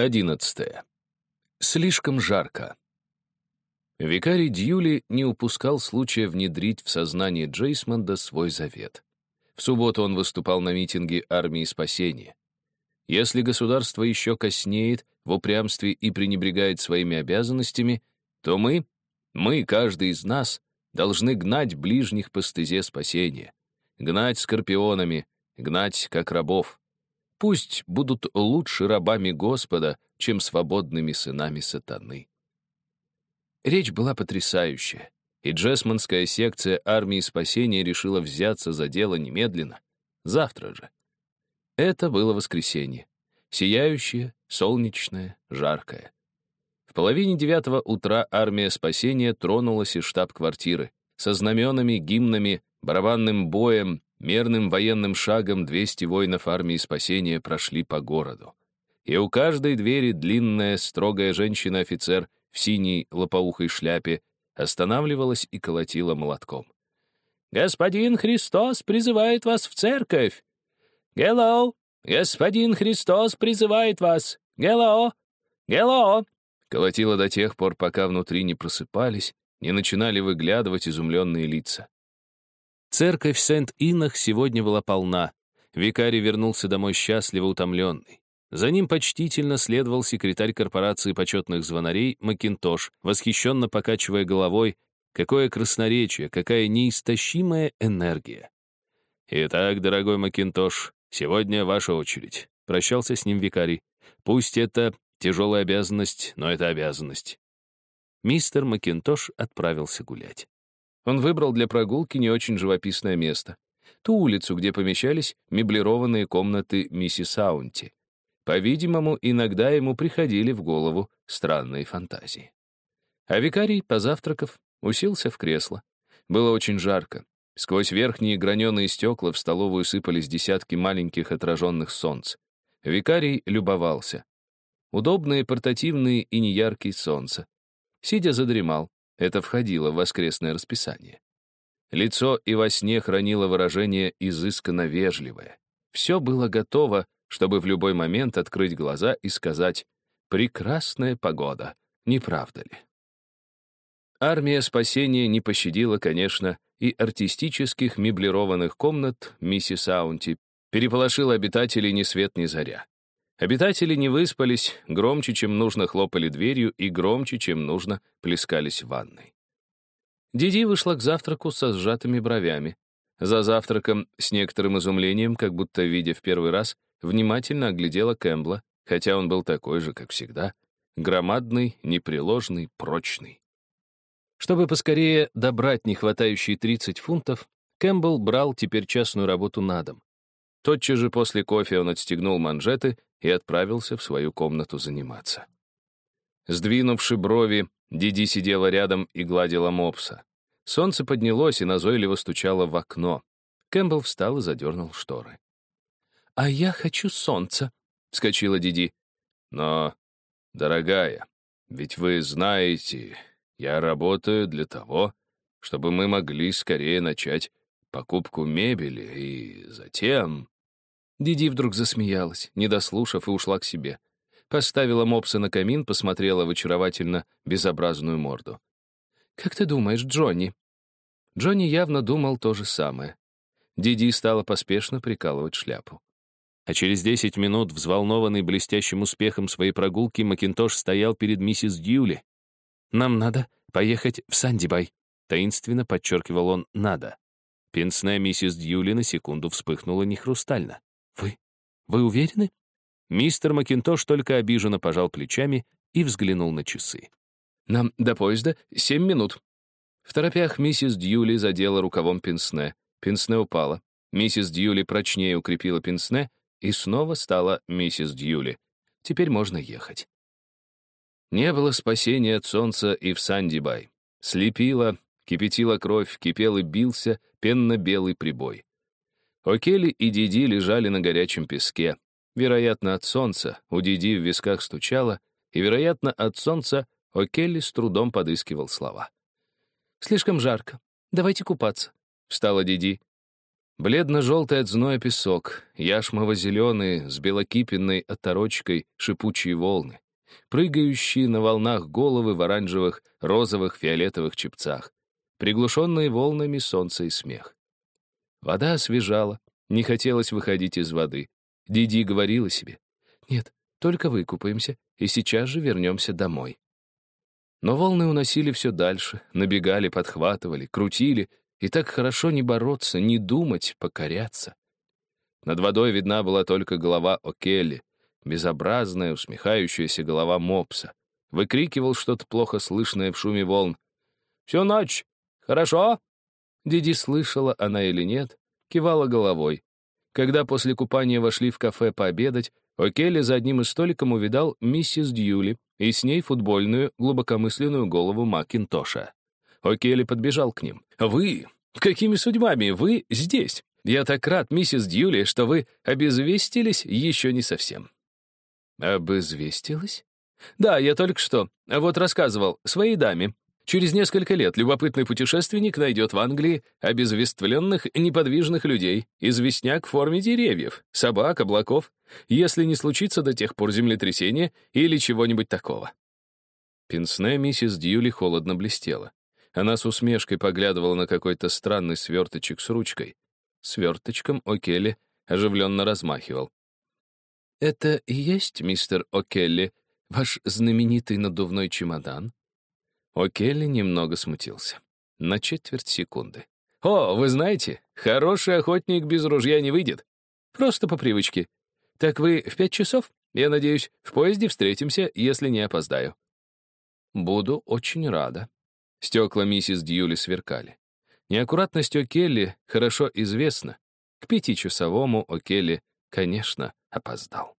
Одиннадцатое. Слишком жарко. Викарий Дьюли не упускал случая внедрить в сознание Джейсмонда свой завет. В субботу он выступал на митинге армии спасения. Если государство еще коснеет в упрямстве и пренебрегает своими обязанностями, то мы, мы, каждый из нас, должны гнать ближних по стезе спасения, гнать скорпионами, гнать как рабов. Пусть будут лучше рабами Господа, чем свободными сынами сатаны. Речь была потрясающая, и джесманская секция армии спасения решила взяться за дело немедленно, завтра же. Это было воскресенье. Сияющее, солнечное, жаркое. В половине девятого утра армия спасения тронулась из штаб-квартиры. Со знаменами, гимнами, барабанным боем, Мерным военным шагом 200 воинов армии спасения прошли по городу. И у каждой двери длинная, строгая женщина-офицер в синей лопоухой шляпе останавливалась и колотила молотком. «Господин Христос призывает вас в церковь!» «Геллоу! Господин Христос призывает вас! Геллоу! Геллоу!» Колотила до тех пор, пока внутри не просыпались, не начинали выглядывать изумленные лица. Церковь в Сент-Иннах сегодня была полна. Викарий вернулся домой счастливо утомленный. За ним почтительно следовал секретарь корпорации почетных звонарей Макинтош, восхищенно покачивая головой, какое красноречие, какая неистощимая энергия. «Итак, дорогой Макинтош, сегодня ваша очередь», — прощался с ним викарий. «Пусть это тяжелая обязанность, но это обязанность». Мистер Макинтош отправился гулять. Он выбрал для прогулки не очень живописное место. Ту улицу, где помещались меблированные комнаты миссис Аунти. По-видимому, иногда ему приходили в голову странные фантазии. А викарий, позавтракав, уселся в кресло. Было очень жарко. Сквозь верхние граненые стекла в столовую сыпались десятки маленьких отраженных солнц. Викарий любовался. Удобные, портативные и неяркие солнца. Сидя задремал, это входило в воскресное расписание. Лицо и во сне хранило выражение изысканно вежливое. Все было готово, чтобы в любой момент открыть глаза и сказать «Прекрасная погода, не правда ли?». Армия спасения не пощадила, конечно, и артистических меблированных комнат миссис Аунти, переполошила обитателей ни свет ни заря. Обитатели не выспались, громче, чем нужно, хлопали дверью и громче, чем нужно, плескались в ванной. Диди вышла к завтраку со сжатыми бровями. За завтраком, с некоторым изумлением, как будто видя в первый раз, внимательно оглядела Кэмпбелла, хотя он был такой же, как всегда, громадный, непреложный, прочный. Чтобы поскорее добрать нехватающие 30 фунтов, Кэмпбелл брал теперь частную работу на дом. Тотчас же после кофе он отстегнул манжеты и отправился в свою комнату заниматься. Сдвинувши брови, Диди сидела рядом и гладила мопса. Солнце поднялось и назойливо стучало в окно. Кэмпбелл встал и задернул шторы. «А я хочу солнца», — вскочила Диди. «Но, дорогая, ведь вы знаете, я работаю для того, чтобы мы могли скорее начать покупку мебели и затем...» Диди вдруг засмеялась, не дослушав, и ушла к себе. Поставила мопса на камин, посмотрела в очаровательно безобразную морду. «Как ты думаешь, Джонни?» Джонни явно думал то же самое. Диди стала поспешно прикалывать шляпу. А через десять минут, взволнованный блестящим успехом своей прогулки, Макинтош стоял перед миссис Дьюли. «Нам надо поехать в Сандибай», — таинственно подчеркивал он «надо». Пенсная миссис Дьюли на секунду вспыхнула нехрустально. «Вы... вы уверены?» Мистер Макинтош только обиженно пожал плечами и взглянул на часы. «Нам до поезда семь минут». В торопях миссис Дьюли задела рукавом пенсне. Пенсне упала. Миссис Дьюли прочнее укрепила пенсне и снова стала миссис Дьюли. Теперь можно ехать. Не было спасения от солнца и в Сандибай. Слепила, кипятила кровь, кипел и бился пенно-белый прибой. О'Келли и Диди лежали на горячем песке. Вероятно, от солнца у Диди в висках стучало, и, вероятно, от солнца О'Келли с трудом подыскивал слова. «Слишком жарко. Давайте купаться», — встала Диди. Бледно-желтый от зноя песок, яшмово-зеленые с белокипенной оторочкой шипучие волны, прыгающие на волнах головы в оранжевых, розовых, фиолетовых чепцах, приглушенные волнами солнца и смех. Вода освежала, не хотелось выходить из воды. Диди говорила себе, «Нет, только выкупаемся, и сейчас же вернемся домой». Но волны уносили все дальше, набегали, подхватывали, крутили, и так хорошо не бороться, не думать, покоряться. Над водой видна была только голова О'Келли, безобразная, усмехающаяся голова Мопса. Выкрикивал что-то плохо слышное в шуме волн. «Всю ночь! Хорошо?» Диди слышала, она или нет, кивала головой. Когда после купания вошли в кафе пообедать, О'Келли за одним из столиком увидал миссис Дьюли и с ней футбольную глубокомысленную голову Макинтоша. О'Келли подбежал к ним. «Вы? Какими судьбами? Вы здесь? Я так рад, миссис Дьюли, что вы обезвестились еще не совсем». «Обезвестилась?» «Да, я только что. Вот рассказывал своей даме. Через несколько лет любопытный путешественник найдет в Англии обезвествленных неподвижных людей, известняк в форме деревьев, собак, облаков, если не случится до тех пор землетрясения или чего-нибудь такого». Пенсне миссис Дьюли холодно блестела. Она с усмешкой поглядывала на какой-то странный сверточек с ручкой. Сверточком О'Келли оживленно размахивал. «Это и есть, мистер О'Келли, ваш знаменитый надувной чемодан?» О'Келли немного смутился. На четверть секунды. «О, вы знаете, хороший охотник без ружья не выйдет. Просто по привычке. Так вы в пять часов? Я надеюсь, в поезде встретимся, если не опоздаю». «Буду очень рада», Стекла миссис Дьюли сверкали. Неаккуратность О'Келли хорошо известна. К пятичасовому О'Келли, конечно, опоздал.